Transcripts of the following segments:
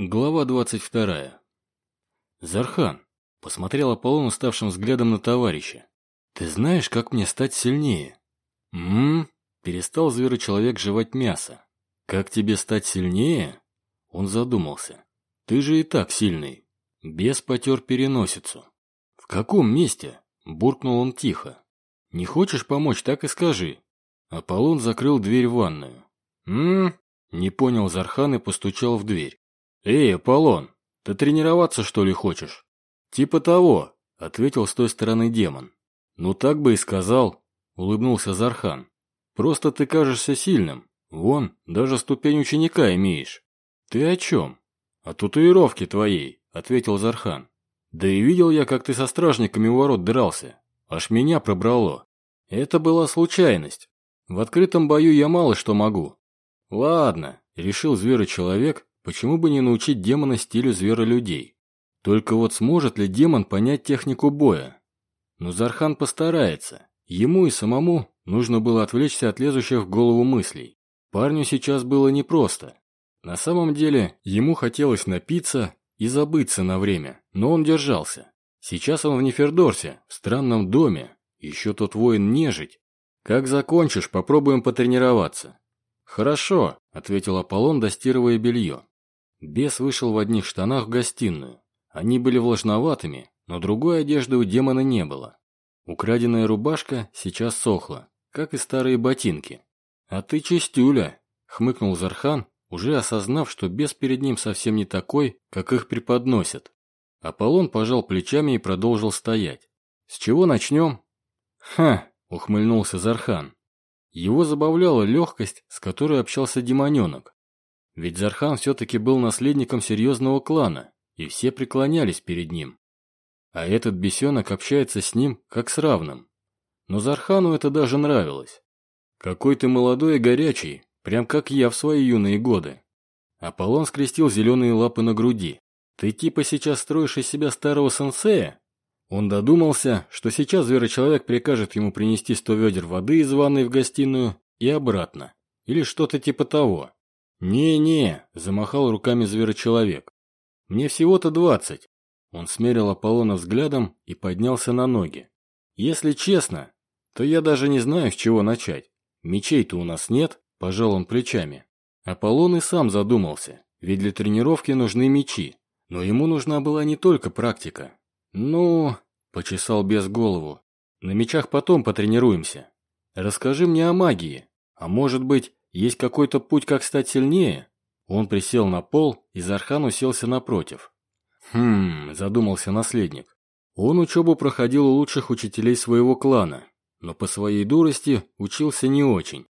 Глава двадцать вторая. Зархан посмотрел Аполлон уставшим взглядом на товарища. «Ты знаешь, как мне стать сильнее?» «М-м-м», перестал зверочеловек жевать мясо. «Как тебе стать сильнее?» Он задумался. «Ты же и так сильный». Бес потер переносицу. «В каком месте?» Буркнул он тихо. «Не хочешь помочь, так и скажи». Аполлон закрыл дверь в ванную. «М-м-м», не понял Зархан и постучал в дверь. «Эй, Аполлон, ты тренироваться, что ли, хочешь?» «Типа того», — ответил с той стороны демон. «Ну так бы и сказал», — улыбнулся Зархан. «Просто ты кажешься сильным. Вон, даже ступень ученика имеешь». «Ты о чем?» «О татуировке твоей», — ответил Зархан. «Да и видел я, как ты со стражниками у ворот дрался. Аж меня пробрало. Это была случайность. В открытом бою я мало что могу». «Ладно», — решил зверочеловек, Почему бы не научить демона стилю зверолюдей? Только вот сможет ли демон понять технику боя? Но Зархан постарается. Ему и самому нужно было отвлечься от лезущих в голову мыслей. Парню сейчас было непросто. На самом деле, ему хотелось напиться и забыться на время, но он держался. Сейчас он в Нефердорсе, в странном доме, еще тот воин нежить. Как закончишь, попробуем потренироваться. Хорошо, ответил Аполлон, достирывая белье. Бес вышел в одних штанах в гостиную. Они были влажноватыми, но другой одежды у демона не было. Украденная рубашка сейчас сохла, как и старые ботинки. «А ты чистюля!» — хмыкнул Зархан, уже осознав, что бес перед ним совсем не такой, как их преподносят. Аполлон пожал плечами и продолжил стоять. «С чего начнем?» «Ха!» — ухмыльнулся Зархан. Его забавляла легкость, с которой общался демоненок. Ведь Зархан все-таки был наследником серьезного клана, и все преклонялись перед ним. А этот бесенок общается с ним, как с равным. Но Зархану это даже нравилось. Какой ты молодой и горячий, прям как я в свои юные годы. Аполлон скрестил зеленые лапы на груди. Ты типа сейчас строишь из себя старого сенсея? Он додумался, что сейчас зверочеловек прикажет ему принести сто ведер воды из ванной в гостиную и обратно. Или что-то типа того. «Не-не», – замахал руками зверочеловек. «Мне всего-то двадцать». Он смерил Аполлона взглядом и поднялся на ноги. «Если честно, то я даже не знаю, с чего начать. Мечей-то у нас нет», – пожал он плечами. Аполлон и сам задумался, ведь для тренировки нужны мечи. Но ему нужна была не только практика. «Ну...» – почесал без голову. «На мечах потом потренируемся. Расскажи мне о магии. А может быть, есть какой-то путь, как стать сильнее? Он присел на пол, и Зархан уселся напротив. Хм, задумался наследник. Он учебу проходил у лучших учителей своего клана, но по своей дурости учился не очень.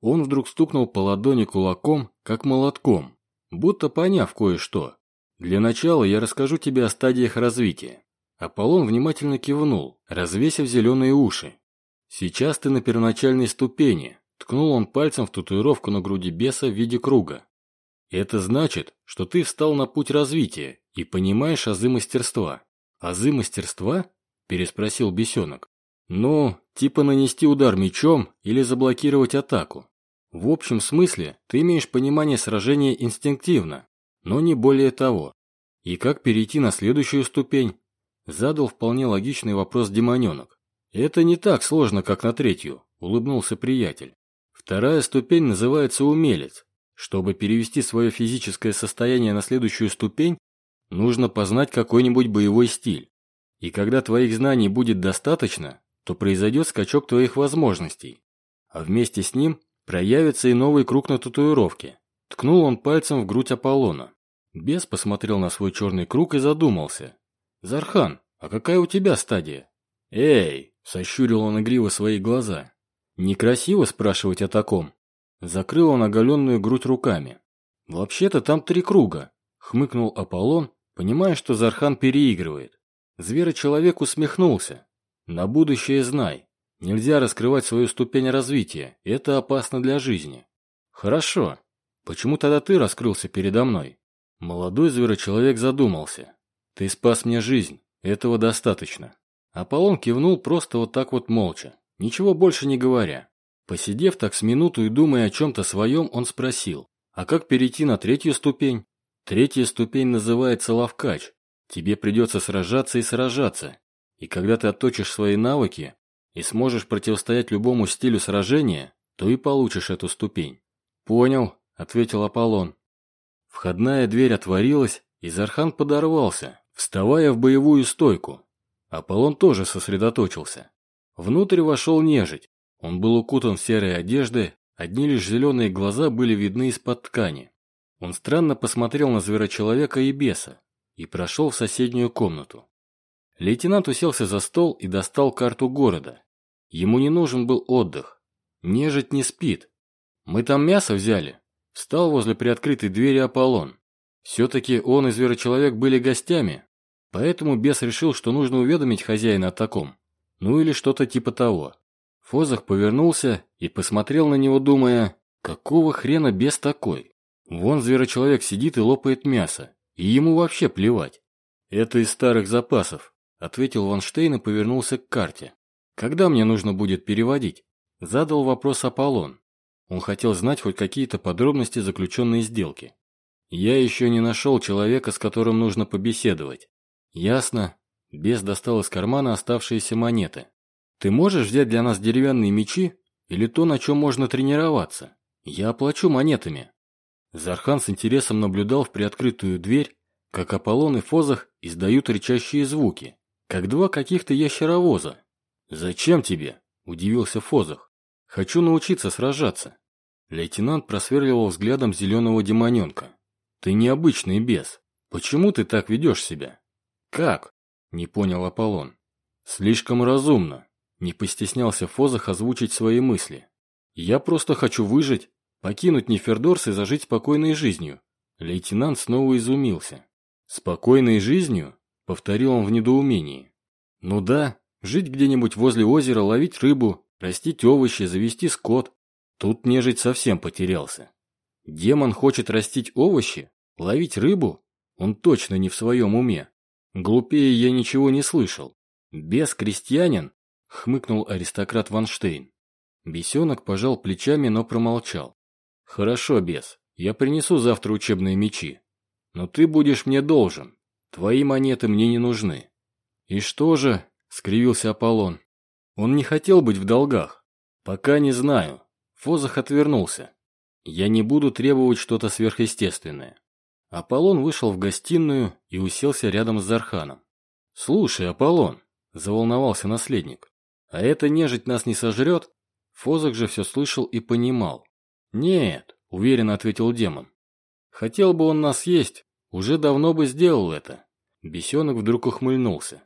Он вдруг стукнул по ладони кулаком, как молотком, будто поняв кое-что. Для начала я расскажу тебе о стадиях развития. Аполлон внимательно кивнул, развесив зеленые уши. Сейчас ты на первоначальной ступени, Ткнул он пальцем в татуировку на груди беса в виде круга. Это значит, что ты встал на путь развития и понимаешь азы мастерства. Азы мастерства? Переспросил бесенок. Ну, типа нанести удар мечом или заблокировать атаку. В общем смысле ты имеешь понимание сражения инстинктивно, но не более того. И как перейти на следующую ступень? Задал вполне логичный вопрос демоненок. Это не так сложно, как на третью, улыбнулся приятель. Вторая ступень называется умелец. Чтобы перевести свое физическое состояние на следующую ступень, нужно познать какой-нибудь боевой стиль. И когда твоих знаний будет достаточно, то произойдет скачок твоих возможностей. А вместе с ним проявится и новый круг на татуировке. Ткнул он пальцем в грудь Аполлона. Бес посмотрел на свой черный круг и задумался. «Зархан, а какая у тебя стадия?» «Эй!» – сощурил он игриво свои глаза. Некрасиво спрашивать о таком. Закрыл он оголенную грудь руками. Вообще-то там три круга, хмыкнул Аполлон, понимая, что Зархан переигрывает. Зверочеловек усмехнулся. На будущее знай. Нельзя раскрывать свою ступень развития, это опасно для жизни. Хорошо. Почему тогда ты раскрылся передо мной? Молодой зверочеловек задумался. Ты спас мне жизнь, этого достаточно. Аполлон кивнул просто вот так вот молча. Ничего больше не говоря. Посидев так с минуту и думая о чем-то своем, он спросил, а как перейти на третью ступень? Третья ступень называется ловкач. Тебе придется сражаться и сражаться. И когда ты отточишь свои навыки и сможешь противостоять любому стилю сражения, то и получишь эту ступень. Понял, ответил Аполлон. Входная дверь отворилась, и Зархан подорвался, вставая в боевую стойку. Аполлон тоже сосредоточился. Внутрь вошел нежить. Он был укутан в серые одежды, одни лишь зеленые глаза были видны из-под ткани. Он странно посмотрел на зверочеловека и беса, и прошел в соседнюю комнату. Лейтенант уселся за стол и достал карту города. Ему не нужен был отдых. Нежить не спит. Мы там мясо взяли. Встал возле приоткрытой двери Аполлон. Все-таки он и зверочеловек были гостями, поэтому бес решил, что нужно уведомить хозяина о таком. Ну или что-то типа того. Фозах повернулся и посмотрел на него, думая, какого хрена бес такой? Вон зверочеловек сидит и лопает мясо. И ему вообще плевать. Это из старых запасов, ответил Ванштейн и повернулся к карте. Когда мне нужно будет переводить? Задал вопрос Аполлон. Он хотел знать хоть какие-то подробности заключенной сделки. Я еще не нашел человека, с которым нужно побеседовать. Ясно. Бес достал из кармана оставшиеся монеты. Ты можешь взять для нас деревянные мечи или то, на чем можно тренироваться? Я оплачу монетами. Зархан с интересом наблюдал в приоткрытую дверь, как Аполлон и Фозах издают рычащие звуки, как два каких-то ящеровоза. «Зачем тебе?» – удивился Фозах. «Хочу научиться сражаться». Лейтенант просверливал взглядом зеленого демоненка. «Ты необычный бес. Почему ты так ведешь себя?» «Как?» – не понял Аполлон. «Слишком разумно», – не постеснялся Фозах озвучить свои мысли. «Я просто хочу выжить Покинуть Нефердорс и зажить спокойной жизнью. Лейтенант снова изумился. «Спокойной жизнью?» — повторил он в недоумении. «Ну да, жить где-нибудь возле озера, ловить рыбу, растить овощи, завести скот. Тут нежить совсем потерялся. Демон хочет растить овощи? Ловить рыбу? Он точно не в своем уме. Глупее я ничего не слышал. Без крестьянин?» — хмыкнул аристократ Ванштейн. Бесенок пожал плечами, но промолчал. «Хорошо, бес, я принесу завтра учебные мечи. Но ты будешь мне должен. Твои монеты мне не нужны». «И что же?» — скривился Аполлон. «Он не хотел быть в долгах. Пока не знаю». Фозах отвернулся. «Я не буду требовать что-то сверхъестественное». Аполлон вышел в гостиную и уселся рядом с Зарханом. «Слушай, Аполлон», — заволновался наследник, — «а эта нежить нас не сожрет?» Фозах же все слышал и понимал. «Нет», — уверенно ответил демон. «Хотел бы он нас есть, уже давно бы сделал это». Бесенок вдруг ухмыльнулся.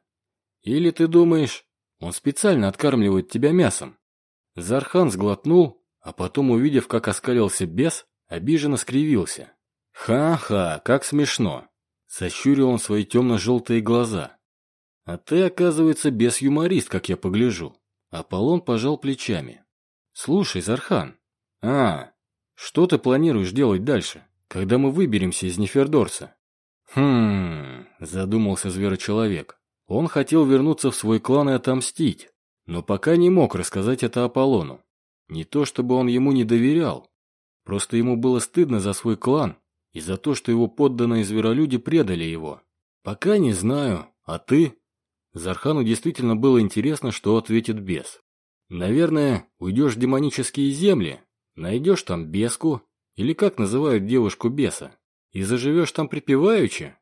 «Или ты думаешь, он специально откармливает тебя мясом?» Зархан сглотнул, а потом, увидев, как оскалился бес, обиженно скривился. «Ха-ха, как смешно!» Сощурил он свои темно-желтые глаза. «А ты, оказывается, бес-юморист, как я погляжу». Аполлон пожал плечами. «Слушай, Зархан». «А, что ты планируешь делать дальше, когда мы выберемся из Нефердорса? Хм, задумался зверочеловек. Он хотел вернуться в свой клан и отомстить, но пока не мог рассказать это Аполлону. Не то чтобы он ему не доверял, просто ему было стыдно за свой клан и за то, что его подданные зверолюди предали его. Пока не знаю, а ты? Зархану действительно было интересно, что ответит бес. Наверное, уйдешь в демонические земли, Найдешь там беску, или как называют девушку беса, и заживешь там припеваючи?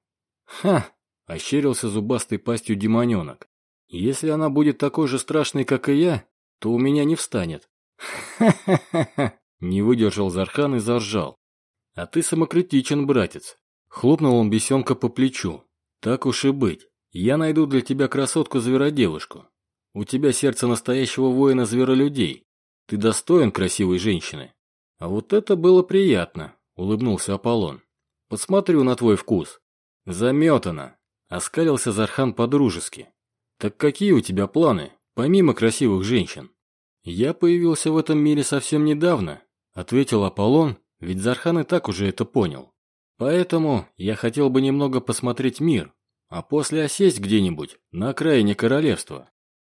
Ха! Ощерился зубастой пастью демоненок. Если она будет такой же страшной, как и я, то у меня не встанет. Ха-ха-ха-ха! Не выдержал Зархан и заржал. А ты самокритичен, братец. Хлопнул он бесенка по плечу. Так уж и быть. Я найду для тебя красотку-зверодевушку. У тебя сердце настоящего воина-зверолюдей. Ты достоин красивой женщины. А вот это было приятно, улыбнулся Аполлон. Посмотрю на твой вкус. Заметано. Оскалился Зархан по-дружески. Так какие у тебя планы, помимо красивых женщин? Я появился в этом мире совсем недавно, ответил Аполлон, ведь Зархан и так уже это понял. Поэтому я хотел бы немного посмотреть мир, а после осесть где-нибудь на окраине королевства,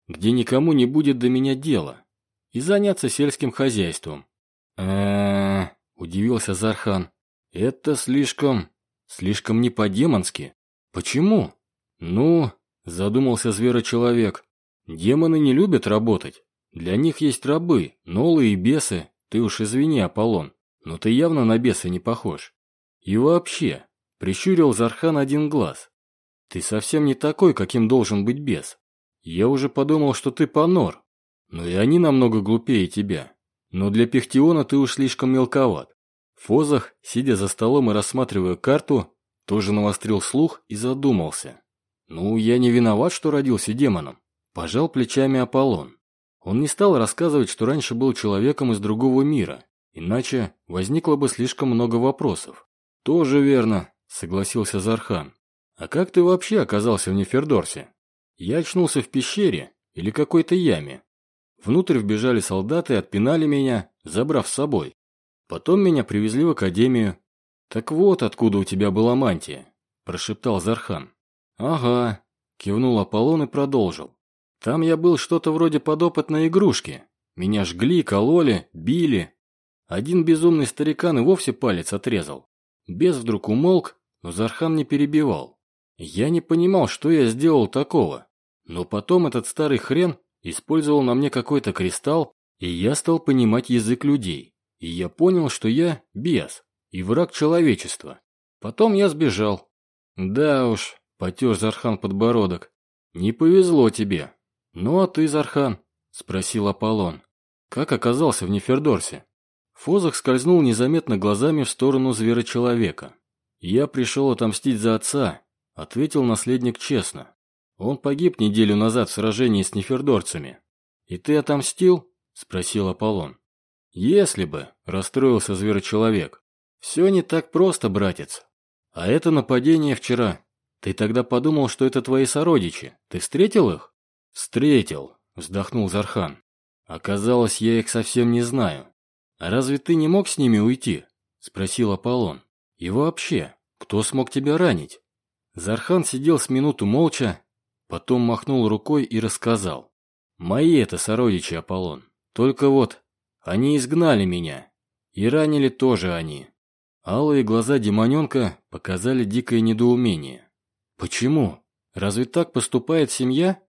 где никому не будет до меня дела и заняться сельским хозяйством. э удивился Зархан. «Это слишком... Слишком не по-демонски. Почему? Ну, задумался зверочеловек. Демоны не любят работать. Для них есть рабы, нолы и бесы. Ты уж извини, Аполлон, но ты явно на беса не похож. И вообще, прищурил Зархан один глаз. Ты совсем не такой, каким должен быть бес. Я уже подумал, что ты понор. Но и они намного глупее тебя. Но для Пехтиона ты уж слишком мелковат. Фозах, сидя за столом и рассматривая карту, тоже навострил слух и задумался. «Ну, я не виноват, что родился демоном», – пожал плечами Аполлон. Он не стал рассказывать, что раньше был человеком из другого мира, иначе возникло бы слишком много вопросов. «Тоже верно», – согласился Зархан. «А как ты вообще оказался в Нефердорсе?» Я очнулся в пещере или какой-то яме. Внутрь вбежали солдаты и отпинали меня, забрав с собой. Потом меня привезли в академию. «Так вот, откуда у тебя была мантия», – прошептал Зархан. «Ага», – кивнул Аполлон и продолжил. «Там я был что-то вроде подопытной игрушки. Меня жгли, кололи, били. Один безумный старикан и вовсе палец отрезал. Без вдруг умолк, но Зархан не перебивал. Я не понимал, что я сделал такого. Но потом этот старый хрен использовал на мне какой-то кристалл, и я стал понимать язык людей. И я понял, что я бес и враг человечества. Потом я сбежал. Да уж, потер Зархан подбородок. Не повезло тебе. Ну а ты, Зархан? Спросил Аполлон. Как оказался в Нефердорсе? Фозах скользнул незаметно глазами в сторону зверочеловека. «Я пришел отомстить за отца», — ответил наследник честно. «Он погиб неделю назад в сражении с нефердорцами». «И ты отомстил?» — спросил Аполлон. «Если бы», — расстроился зверочеловек. «Все не так просто, братец. А это нападение вчера. Ты тогда подумал, что это твои сородичи. Ты встретил их?» «Встретил», — вздохнул Зархан. «Оказалось, я их совсем не знаю. Разве ты не мог с ними уйти?» — спросил Аполлон. «И вообще, кто смог тебя ранить?» Зархан сидел с минуту молча, потом махнул рукой и рассказал. «Мои это сородичи, Аполлон. Только вот они изгнали меня. И ранили тоже они. Алые глаза демоненка показали дикое недоумение. Почему? Разве так поступает семья?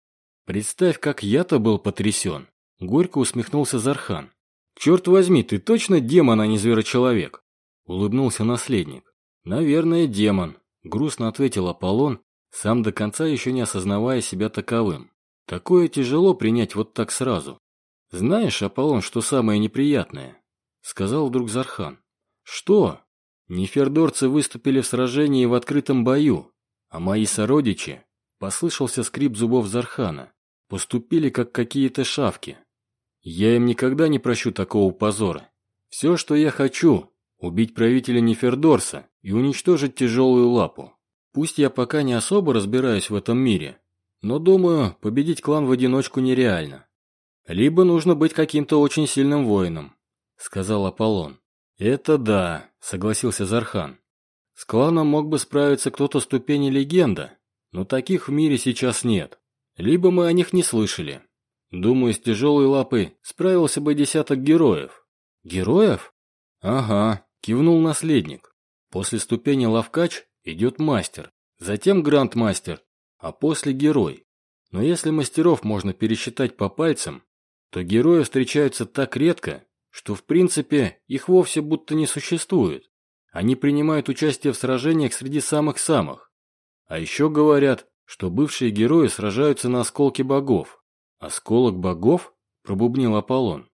Представь, как я-то был потрясен. Горько усмехнулся Зархан. Черт возьми, ты точно демон, а не зверочеловек? Улыбнулся наследник. Наверное, демон. Грустно ответил Аполлон, сам до конца еще не осознавая себя таковым. Такое тяжело принять вот так сразу. «Знаешь, Аполлон, что самое неприятное?» — сказал вдруг Зархан. «Что? Нефердорцы выступили в сражении в открытом бою, а мои сородичи, — послышался скрип зубов Зархана, — поступили как какие-то шавки. Я им никогда не прощу такого позора. Все, что я хочу, — убить правителя Нефердорса и уничтожить тяжелую лапу. Пусть я пока не особо разбираюсь в этом мире, но думаю, победить клан в одиночку нереально. «Либо нужно быть каким-то очень сильным воином», — сказал Аполлон. «Это да», — согласился Зархан. «С кланом мог бы справиться кто-то ступени легенда, но таких в мире сейчас нет. Либо мы о них не слышали. Думаю, с тяжелой лапой справился бы десяток героев». «Героев?» «Ага», — кивнул наследник. «После ступени лавкач идет мастер, затем грандмастер, а после герой. Но если мастеров можно пересчитать по пальцам, то герои встречаются так редко, что в принципе их вовсе будто не существует. Они принимают участие в сражениях среди самых-самых. А еще говорят, что бывшие герои сражаются на осколке богов. «Осколок богов?» – пробубнил Аполлон.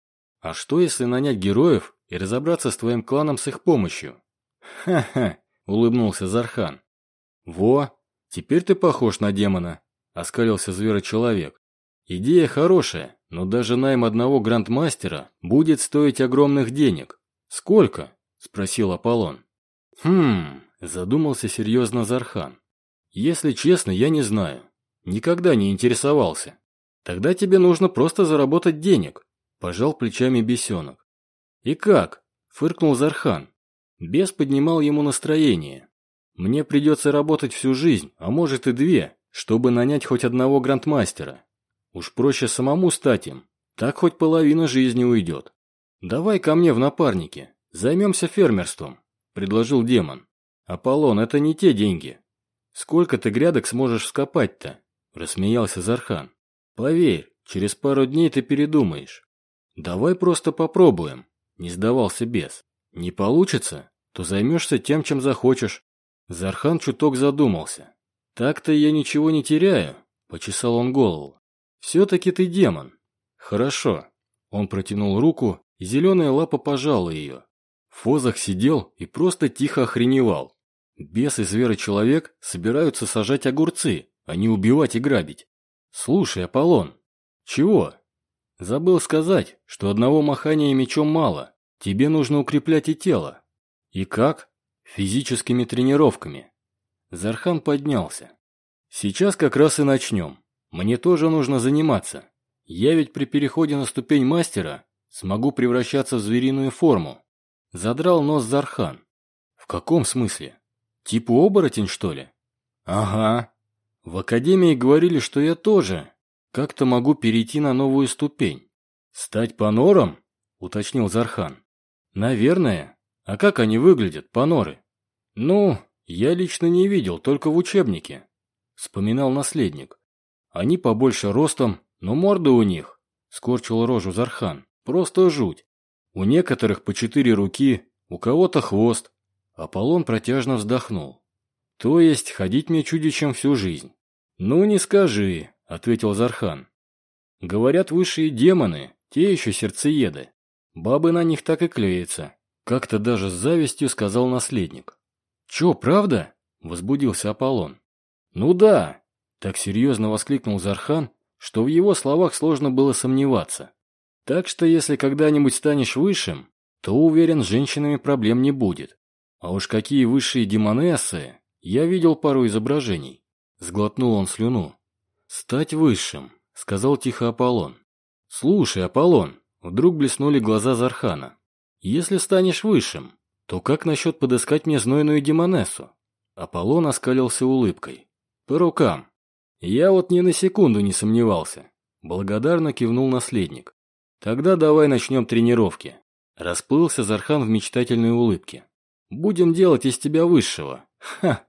«А что, если нанять героев и разобраться с твоим кланом с их помощью?» «Ха-ха!» – улыбнулся Зархан. «Во, теперь ты похож на демона», – оскалился зверочеловек. «Идея хорошая, но даже найм одного грандмастера будет стоить огромных денег. Сколько? Спросил Аполлон. Хм, задумался серьезно Зархан. Если честно, я не знаю. Никогда не интересовался. Тогда тебе нужно просто заработать денег. Пожал плечами бесенок. И как? Фыркнул Зархан. Бес поднимал ему настроение. Мне придется работать всю жизнь, а может и две, чтобы нанять хоть одного грандмастера. Уж проще самому стать им. Так хоть половина жизни уйдет. Давай ко мне в напарники. Займемся фермерством, предложил демон. «Аполлон, это не те деньги. Сколько ты грядок сможешь скопать-то?» – рассмеялся Зархан. «Поверь, через пару дней ты передумаешь. Давай просто попробуем», – не сдавался бес. «Не получится, то займешься тем, чем захочешь». Зархан чуток задумался. «Так-то я ничего не теряю», – почесал он голову. «Все-таки ты демон». «Хорошо». Он протянул руку, и зеленая лапа пожала ее. Фозах сидел и просто тихо охреневал. Бес и зверочеловек собираются сажать огурцы, а не убивать и грабить. Слушай, Аполлон. Чего? Забыл сказать, что одного махания мечом мало. Тебе нужно укреплять и тело. И как? Физическими тренировками. Зархан поднялся. Сейчас как раз и начнем. Мне тоже нужно заниматься. Я ведь при переходе на ступень мастера смогу превращаться в звериную форму. Задрал нос Зархан. В каком смысле? Типа оборотень, что ли? Ага. В академии говорили, что я тоже как-то могу перейти на новую ступень. Стать панором? Уточнил Зархан. Наверное. А как они выглядят, паноры? Ну, я лично не видел, только в учебнике. Вспоминал наследник. Они побольше ростом, но морды у них. Скорчил рожу Зархан. Просто жуть. У некоторых по четыре руки, у кого-то хвост, Аполлон протяжно вздохнул. «То есть ходить мне чудищем всю жизнь?» «Ну, не скажи», — ответил Зархан. «Говорят, высшие демоны, те еще сердцееды. Бабы на них так и клеятся». Как-то даже с завистью сказал наследник. «Че, правда?» — возбудился Аполлон. «Ну да!» — так серьезно воскликнул Зархан, что в его словах сложно было сомневаться. «Так что если когда-нибудь станешь высшим, то, уверен, с женщинами проблем не будет. А уж какие высшие демонессы! Я видел пару изображений. Сглотнул он слюну. «Стать высшим», — сказал тихо Аполлон. «Слушай, Аполлон», — вдруг блеснули глаза Зархана. «Если станешь высшим, то как насчет подыскать мне знойную демонессу?» Аполлон оскалился улыбкой. «По рукам». «Я вот ни на секунду не сомневался», — благодарно кивнул наследник. «Тогда давай начнем тренировки». Расплылся Зархан в мечтательной улыбке. Будем делать из тебя высшего. Ха!